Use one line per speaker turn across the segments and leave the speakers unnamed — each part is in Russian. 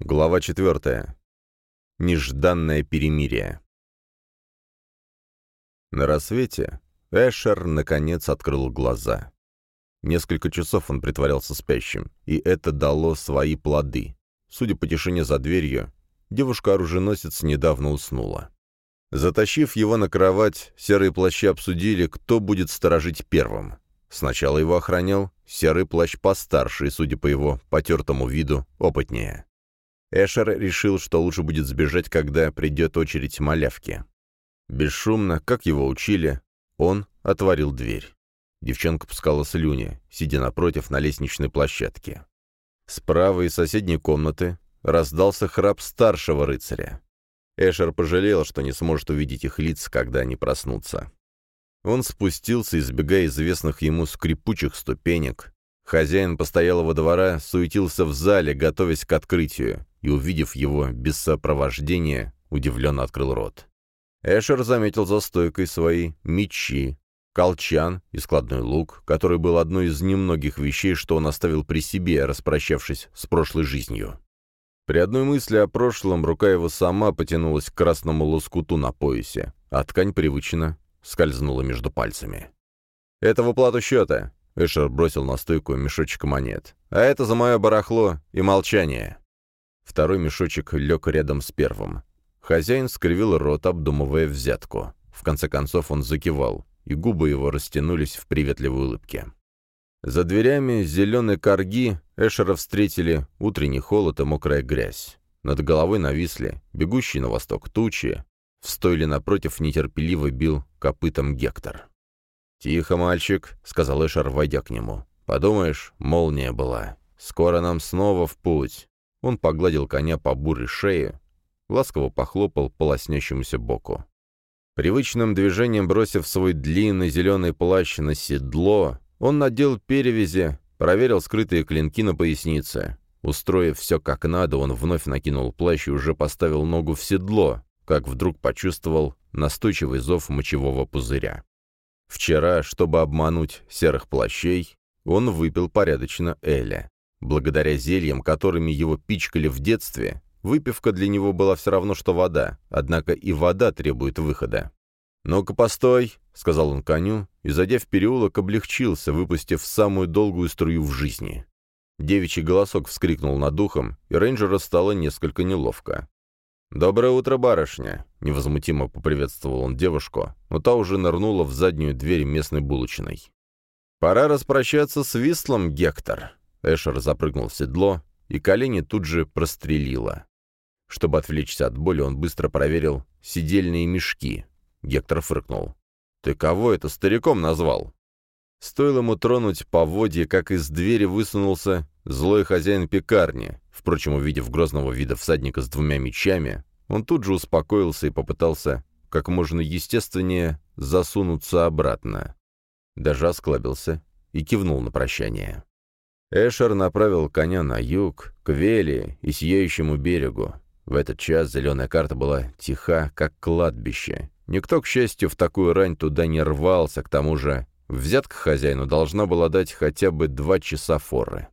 Глава 4. Нежданное перемирие. На рассвете Эшер, наконец, открыл глаза. Несколько часов он притворялся спящим, и это дало свои плоды. Судя по тишине за дверью, девушка-оруженосец недавно уснула. Затащив его на кровать, серые плащи обсудили, кто будет сторожить первым. Сначала его охранял серый плащ постарше и, судя по его потертому виду, опытнее. Эшер решил, что лучше будет сбежать, когда придет очередь малявки. Бесшумно, как его учили, он отворил дверь. Девчонка пускала слюни, сидя напротив на лестничной площадке. Справа из соседней комнаты раздался храп старшего рыцаря. Эшер пожалел, что не сможет увидеть их лиц, когда они проснутся. Он спустился, избегая известных ему скрипучих ступенек. Хозяин постоялого двора суетился в зале, готовясь к открытию и, увидев его без сопровождения, удивленно открыл рот. Эшер заметил за стойкой свои мечи, колчан и складной лук, который был одной из немногих вещей, что он оставил при себе, распрощавшись с прошлой жизнью. При одной мысли о прошлом рука его сама потянулась к красному лоскуту на поясе, а ткань привычно скользнула между пальцами. «Это в уплату счета», — Эшер бросил на стойку мешочек монет. «А это за мое барахло и молчание». Второй мешочек лег рядом с первым. Хозяин скривил рот, обдумывая взятку. В конце концов он закивал, и губы его растянулись в приветливой улыбке. За дверями зеленой корги Эшера встретили утренний холод и мокрая грязь. Над головой нависли бегущие на восток тучи. В стойле напротив нетерпеливо бил копытом Гектор. «Тихо, мальчик», — сказал Эшер, войдя к нему. «Подумаешь, молния была. Скоро нам снова в путь. Он погладил коня по бурой шее, ласково похлопал по лоснящемуся боку. Привычным движением бросив свой длинный зеленый плащ на седло, он надел перевязи, проверил скрытые клинки на пояснице. Устроив все как надо, он вновь накинул плащ и уже поставил ногу в седло, как вдруг почувствовал настойчивый зов мочевого пузыря. Вчера, чтобы обмануть серых плащей, он выпил порядочно Эля. Благодаря зельям, которыми его пичкали в детстве, выпивка для него была все равно, что вода, однако и вода требует выхода. «Ну-ка, постой!» — сказал он коню, и, зайдя в переулок, облегчился, выпустив самую долгую струю в жизни. Девичий голосок вскрикнул над духом, и рейнджера стало несколько неловко. «Доброе утро, барышня!» — невозмутимо поприветствовал он девушку, но та уже нырнула в заднюю дверь местной булочной. «Пора распрощаться с Вислом, Гектор!» Эшер запрыгнул в седло, и колени тут же прострелило. Чтобы отвлечься от боли, он быстро проверил сидельные мешки. Гектор фыркнул. «Ты кого это стариком назвал?» Стоило ему тронуть поводье, как из двери высунулся злой хозяин пекарни. Впрочем, увидев грозного вида всадника с двумя мечами, он тут же успокоился и попытался как можно естественнее засунуться обратно. Даже осклабился и кивнул на прощание. Эшер направил коня на юг, к Вели и Сияющему берегу. В этот час зеленая карта была тиха, как кладбище. Никто, к счастью, в такую рань туда не рвался, к тому же взятка хозяину должна была дать хотя бы два часа форы.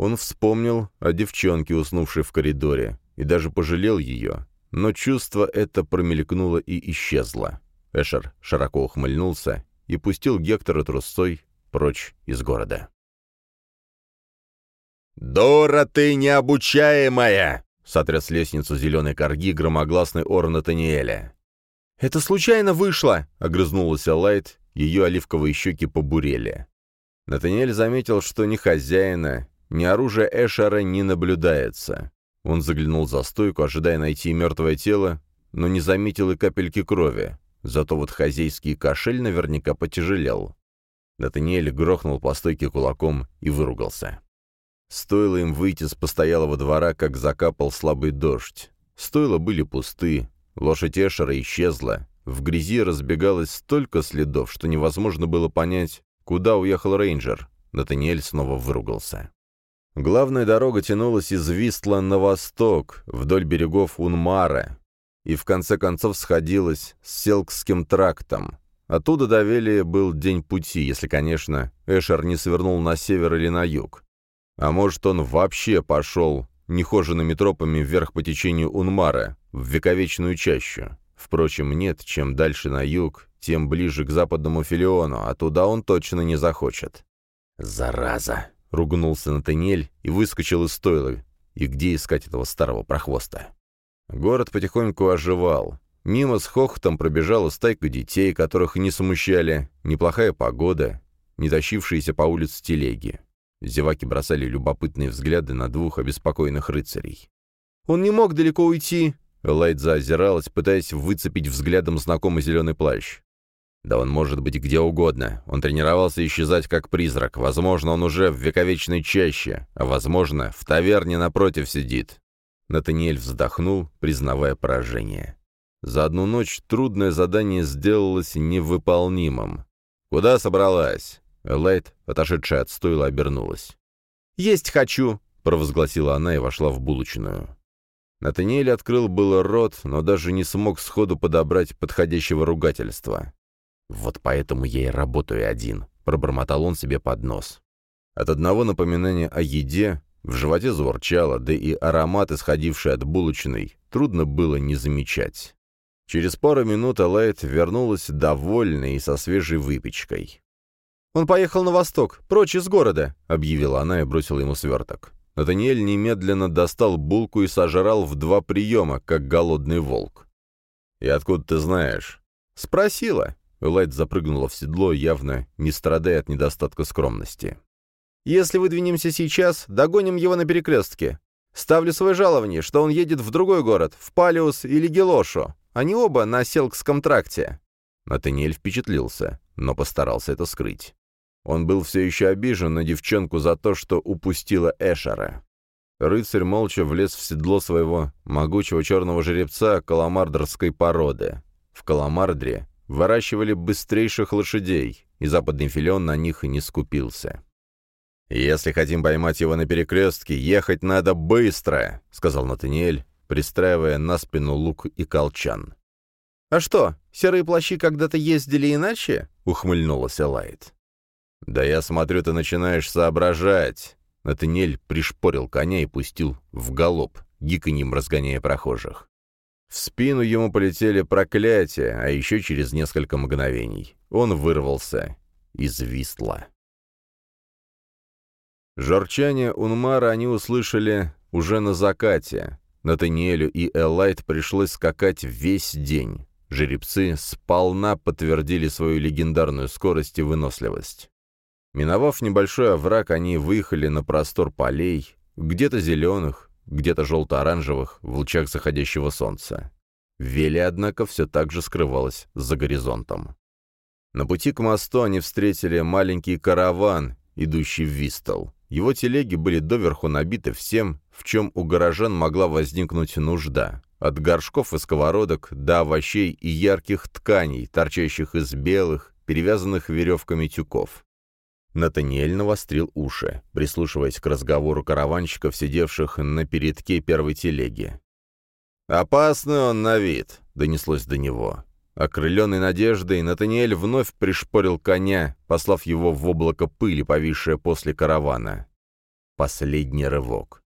Он вспомнил о девчонке, уснувшей в коридоре, и даже пожалел ее, но чувство это промелькнуло и исчезло. Эшер широко ухмыльнулся и пустил Гектора трусцой прочь из города.
«Дора ты необучаемая!» — сотряс лестницу зеленой корги громогласный ор Натаниэля.
«Это случайно вышло!» — огрызнулась Лайт, ее оливковые щеки побурели. Натаниэль заметил, что ни хозяина, ни оружия Эшера не наблюдается. Он заглянул за стойку, ожидая найти мертвое тело, но не заметил и капельки крови. Зато вот хозяйский кошель наверняка потяжелел. Натаниэль грохнул по стойке кулаком и выругался. Стоило им выйти с постоялого двора, как закапал слабый дождь. Стойла были пусты, лошадь Эшера исчезла, в грязи разбегалось столько следов, что невозможно было понять, куда уехал рейнджер. Натаниэль снова выругался. Главная дорога тянулась из Вистла на восток, вдоль берегов Унмара, и в конце концов сходилась с Селкским трактом. Оттуда до Вели был день пути, если, конечно, Эшер не свернул на север или на юг. А может, он вообще пошел нехоженными тропами вверх по течению Унмара, в вековечную чащу. Впрочем, нет, чем дальше на юг, тем ближе к западному Филиону, а туда он точно не захочет. «Зараза!» — ругнулся Натаниэль и выскочил из стойла. И где искать этого старого прохвоста? Город потихоньку оживал. Мимо с хохотом пробежала стайка детей, которых не смущали, неплохая погода, не тащившиеся по улице телеги. Зеваки бросали любопытные взгляды на двух обеспокоенных рыцарей. «Он не мог далеко уйти!» Элайт заозиралась, пытаясь выцепить взглядом знакомый зеленый плащ. Да он может быть где угодно. Он тренировался исчезать как призрак. Возможно, он уже в вековечной чаще, а возможно, в таверне напротив сидит. Натаниэль вздохнул, признавая поражение. За одну ночь трудное задание сделалось невыполнимым. «Куда собралась?» Элайт, отошедшая от стойла, обернулась.
«Есть хочу!»
— провозгласила она и вошла в булочную. Натаниэль открыл было рот, но даже не смог сходу подобрать подходящего ругательства. «Вот поэтому я и работаю один», — пробормотал он себе под нос. От одного напоминания о еде в животе заворчало, да и аромат, исходивший от булочной, трудно было не замечать. Через пару минут Элайт вернулась довольной и со свежей выпечкой.
«Он поехал на восток, прочь из города», —
объявила она и бросила ему сверток. Натаниэль немедленно достал булку и сожрал в два приема, как голодный волк. «И откуда ты знаешь?»
«Спросила».
Элайт запрыгнула в седло, явно не страдая от недостатка скромности.
«Если выдвинемся сейчас, догоним его на перекрестке. Ставлю свое жалование, что он едет в другой город, в Палиус или Гелошу. Они оба на селкском тракте».
Натаниэль впечатлился, но постарался это скрыть. Он был все еще обижен на девчонку за то, что упустила Эшера. Рыцарь молча влез в седло своего могучего черного жеребца каламардерской породы. В Каламардре выращивали быстрейших лошадей, и западный филион на них и не скупился. «Если хотим поймать его на перекрестке, ехать надо быстро», — сказал Натаниэль, пристраивая на спину лук и колчан.
«А что, серые плащи когда-то ездили иначе?» — ухмыльнулась Элайт.
«Да я смотрю, ты начинаешь соображать!» Натаниэль пришпорил коня и пустил в галоп, гиканьем разгоняя прохожих. В спину ему полетели проклятия, а еще через несколько мгновений он вырвался из Вистла. Жорчание Унмара они услышали уже на закате. Натаниэлю и Элайт пришлось скакать весь день. Жеребцы сполна подтвердили свою легендарную скорость и выносливость. Миновав небольшой овраг, они выехали на простор полей, где-то зеленых, где-то желто-оранжевых, в лучах заходящего солнца. Вели, однако, все так же скрывалась за горизонтом. На пути к мосту они встретили маленький караван, идущий в Вистол. Его телеги были доверху набиты всем, в чем у горожан могла возникнуть нужда. От горшков и сковородок до овощей и ярких тканей, торчащих из белых, перевязанных веревками тюков. Натаниэль навострил уши, прислушиваясь к разговору караванщиков, сидевших на передке первой телеги. «Опасный он на вид», — донеслось до него. Окрыленный надеждой, Натаниэль вновь пришпорил коня, послав его в облако пыли, повисшее после каравана. Последний рывок.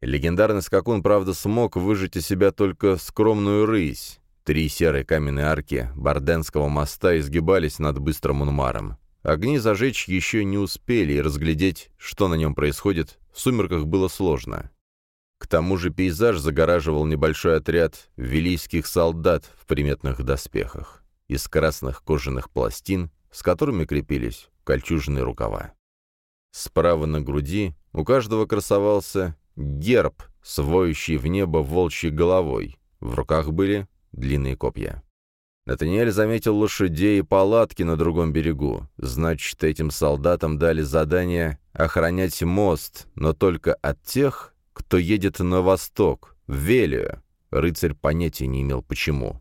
Легендарный скакун, правда, смог выжить из себя только скромную рысь. Три серые каменные арки Барденского моста изгибались над быстрым унмаром. Огни зажечь еще не успели, и разглядеть, что на нем происходит, в сумерках было сложно. К тому же пейзаж загораживал небольшой отряд вилийских солдат в приметных доспехах из красных кожаных пластин, с которыми крепились кольчужные рукава. Справа на груди у каждого красовался герб, своющий в небо волчьей головой. В руках были длинные копья. Натаниэль заметил лошадей и палатки на другом берегу. Значит, этим солдатам дали задание охранять мост, но только от тех, кто едет на восток, в Велию. Рыцарь понятия не имел, почему.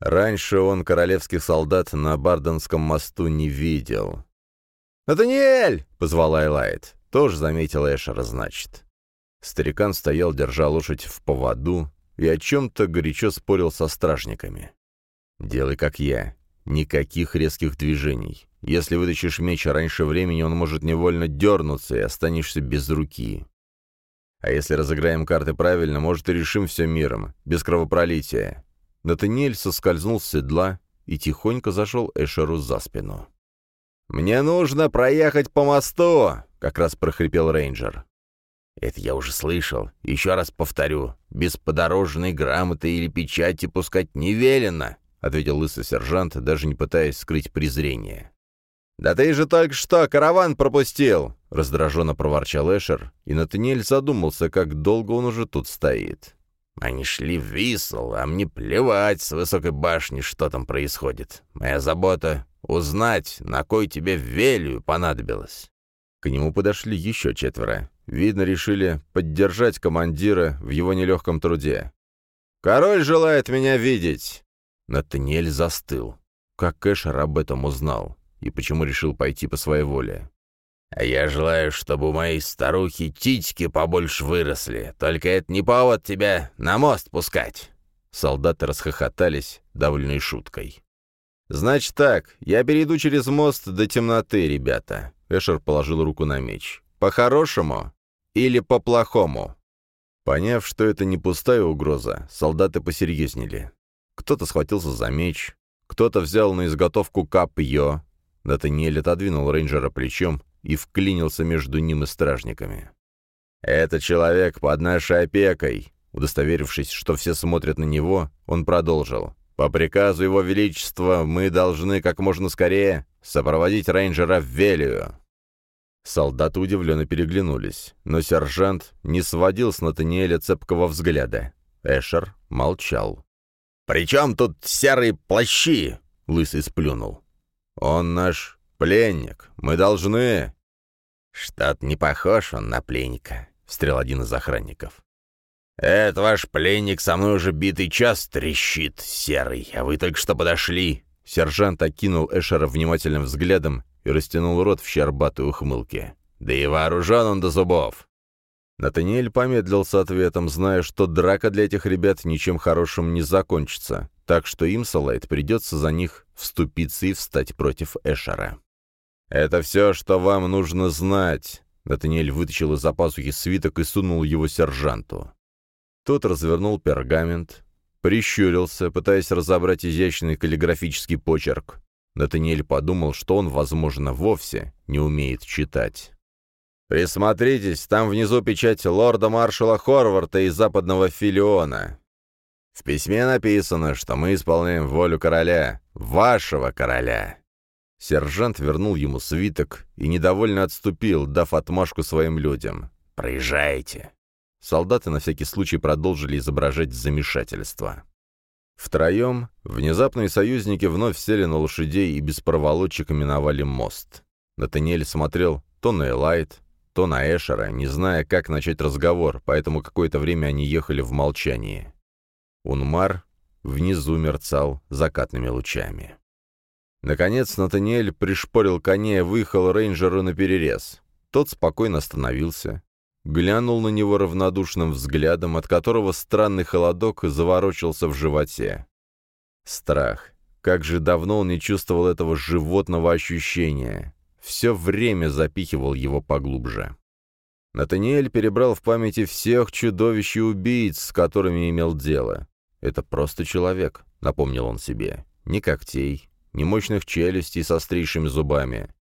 Раньше он королевских солдат на Барденском мосту не видел.
«Натаниэль!»
— позвала Элайт. Тоже заметил Эшера, значит. Старикан стоял, держа лошадь в поводу, и о чем-то горячо спорил со стражниками. «Делай, как я. Никаких резких движений. Если вытащишь меч раньше времени, он может невольно дернуться, и останешься без руки». А если разыграем карты правильно, может, и решим все миром, без кровопролития». Натаниэль соскользнул с седла и тихонько зашел Эшеру за спину.
«Мне нужно проехать по мосту!» — как раз прохрипел рейнджер.
«Это я уже слышал. Еще раз повторю. Без подорожной грамоты или печати пускать не велено», — ответил лысый сержант, даже не пытаясь скрыть презрение.
«Да ты же только что караван пропустил!» — раздраженно проворчал Эшер, и Натаниэль задумался, как долго он уже тут стоит.
«Они шли в Висл, а мне плевать с высокой башни, что там происходит. Моя забота — узнать, на кой тебе велию понадобилось».
К нему подошли еще четверо. Видно, решили поддержать командира в его нелегком труде.
«Король желает меня видеть!»
Натаниэль застыл. Как Эшер об этом узнал? и почему решил пойти по своей воле.
«А я желаю, чтобы у моей старухи титьки побольше выросли, только это не повод тебя на мост пускать!»
Солдаты расхохотались, довольной шуткой.
«Значит так, я перейду через мост до темноты, ребята», — Эшер положил руку на меч. «По-хорошему или по-плохому?»
Поняв, что это не пустая угроза, солдаты посерьезнели. Кто-то схватился за меч, кто-то взял на изготовку копье, Натаниэль отодвинул рейнджера плечом и вклинился между ним и стражниками.
«Это человек под нашей опекой», Удостоверившись, что все смотрят на него, он продолжил. «По приказу Его Величества мы должны как можно скорее сопроводить рейнджера в Велию».
Солдаты удивленно переглянулись, но сержант не сводил с Натаниэля цепкого взгляда. Эшер молчал.
«При чем тут серые плащи?» — Лысый сплюнул.
«Он наш пленник. Мы должны...»
«Что-то не похож он на пленника», — встрял один из охранников.
«Это ваш пленник со мной уже битый час трещит, серый, а вы только что подошли».
Сержант окинул Эшера внимательным взглядом и растянул рот в щербатой ухмылке.
«Да и вооружен он до зубов».
Натаниэль помедлил с ответом, зная, что драка для этих ребят ничем хорошим не закончится, так что им, Салайт, придется за них вступиться и встать против Эшера.
«Это все, что вам нужно знать», — Натаниэль вытащил из-за пазухи свиток и сунул его сержанту.
Тот развернул пергамент, прищурился, пытаясь разобрать изящный каллиграфический почерк. Натаниэль подумал, что он, возможно, вовсе не умеет читать.
«Присмотритесь, там внизу печать лорда-маршала Хорварда из западного филиона. В письме написано, что мы исполняем волю короля, вашего короля».
Сержант вернул ему свиток и недовольно отступил, дав отмашку своим людям.
«Проезжайте».
Солдаты на всякий случай продолжили изображать замешательство. Втроем внезапные союзники вновь сели на лошадей и без проволочек миновали мост. Натаниэль смотрел то на Элайт, то на Эшера, не зная, как начать разговор, поэтому какое-то время они ехали в молчании. Унмар внизу мерцал закатными лучами. Наконец Натаниэль пришпорил коня и выехал рейнджеру на перерез. Тот спокойно остановился, глянул на него равнодушным взглядом, от которого странный холодок заворочился в животе. Страх. Как же давно он не чувствовал этого животного ощущения все время запихивал его поглубже. Натаниэль перебрал в памяти всех чудовищ и убийц, с которыми имел дело. «Это просто человек», — напомнил он себе. «Ни когтей, ни мощных челюстей с острейшими зубами.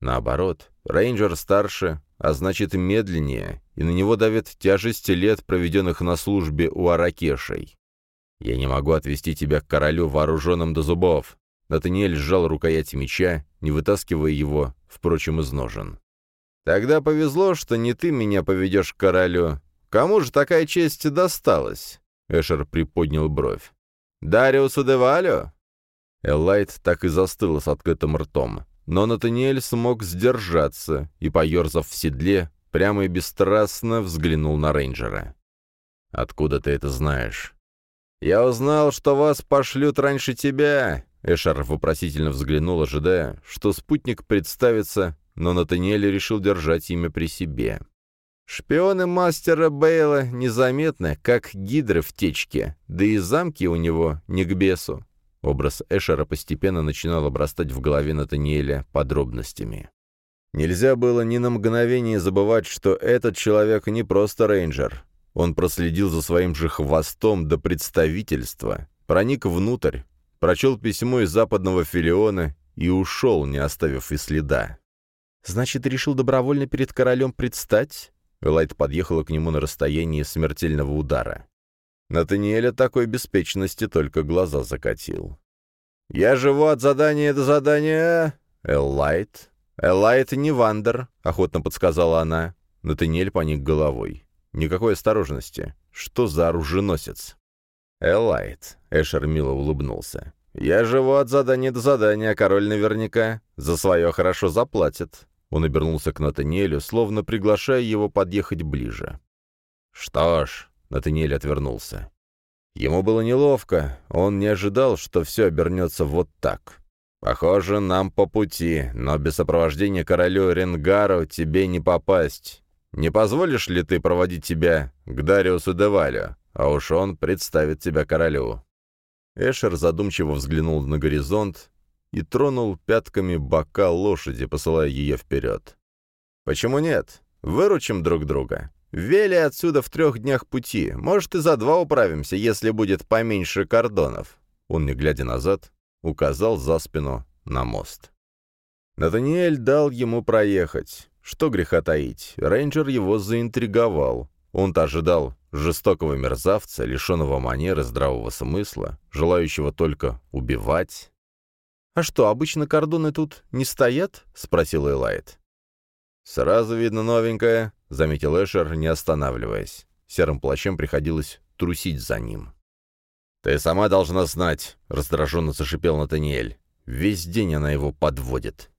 Наоборот, рейнджер старше, а значит медленнее, и на него давит тяжесть лет, проведенных на службе у Аракешей. Я не могу отвести тебя к королю вооруженным до зубов. Натаниэль сжал рукоять меча, не вытаскивая его, впрочем, из ножен.
«Тогда повезло, что не ты меня поведешь к королю. Кому же такая честь досталась?» Эшер приподнял бровь. «Дариусу де Валю?»
Эллайт так и застыла с открытым ртом. Но Натаниэль смог сдержаться и, поерзав в седле, прямо и бесстрастно взглянул на рейнджера. «Откуда ты это знаешь?»
«Я узнал, что вас пошлют раньше тебя», Эшар вопросительно взглянул, ожидая, что спутник представится, но Натаниэль решил держать имя при себе. «Шпионы мастера Бейла незаметны, как гидры в течке, да и замки у него не к бесу».
Образ Эшера постепенно начинал обрастать в голове Натаниэля подробностями. Нельзя было ни на мгновение забывать, что этот человек не просто рейнджер. Он проследил за своим же хвостом до представительства, проник внутрь, прочел письмо из западного филиона и ушел, не оставив и следа. «Значит, решил добровольно перед королем предстать?» Элайт подъехала к нему на расстоянии смертельного удара. Натаниэля такой беспечности только глаза закатил. «Я живу от задания до задания, Эллайт». «Эллайт не Вандер», — охотно подсказала она. Натаниэль поник головой. «Никакой осторожности. Что за оруженосец?» «Эллайт», — Эшер мило улыбнулся. «Я живу от задания до задания, король наверняка за свое хорошо заплатит». Он обернулся к Натаниэлю, словно приглашая его подъехать ближе. «Что ж», — Натаниэль отвернулся. Ему было неловко, он не ожидал, что все обернется вот так. «Похоже, нам по пути, но без сопровождения королю Ренгару тебе не попасть. Не позволишь ли ты проводить тебя к Дариусу Девалю, а уж он представит тебя королю?» Эшер задумчиво взглянул на горизонт и тронул пятками бока лошади, посылая ее вперед. «Почему нет? Выручим друг друга. Вели отсюда в трех днях пути. Может, и за два управимся, если будет поменьше кордонов». Он, не глядя назад, указал за спину на мост. Натаниэль дал ему проехать. Что греха таить, рейнджер его заинтриговал. Он-то ожидал жестокого мерзавца, лишенного манеры здравого смысла, желающего только убивать. «А что, обычно кордоны тут не стоят?» — спросил Элайт. «Сразу видно новенькое», — заметил Эшер, не останавливаясь. Серым плащем приходилось трусить за ним. «Ты сама должна знать», — раздраженно зашипел Натаниэль. «Весь день она его подводит».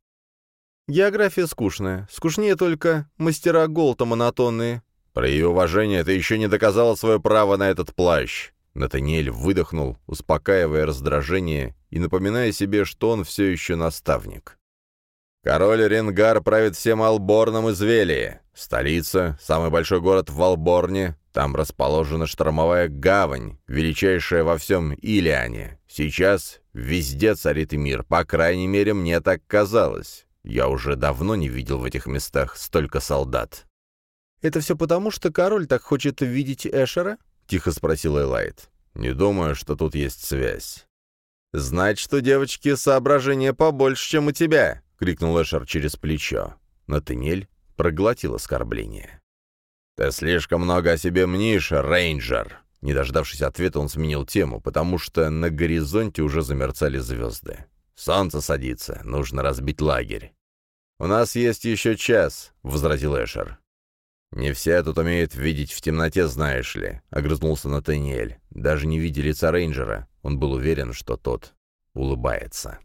«География скучная. Скучнее только мастера Голта монотонные». «Про ее уважение ты еще не доказала свое право на этот плащ». Натаниэль выдохнул, успокаивая раздражение и напоминая себе, что он все еще наставник. Король Ренгар правит всем Алборном из Велии. Столица, самый большой город в Алборне, там расположена штормовая гавань, величайшая во всем Илиане. Сейчас везде царит мир, по крайней мере, мне так казалось. Я уже давно не видел в этих местах столько солдат. «Это все потому, что король так хочет видеть Эшера?» — тихо спросил Элайт. «Не думаю, что тут есть связь». «Знать, что девочки соображения побольше, чем у тебя!» — крикнул Эшер через плечо. Натанель проглотил оскорбление. «Ты слишком много о себе мнишь, рейнджер!» Не дождавшись ответа, он сменил тему, потому что на горизонте уже замерцали звезды. «Солнце садится, нужно разбить лагерь». «У нас есть еще час», — возразил Эшер. «Не все тут умеют видеть в темноте, знаешь ли», — огрызнулся Натаниэль. Даже не видя лица рейнджера, он был уверен, что тот улыбается.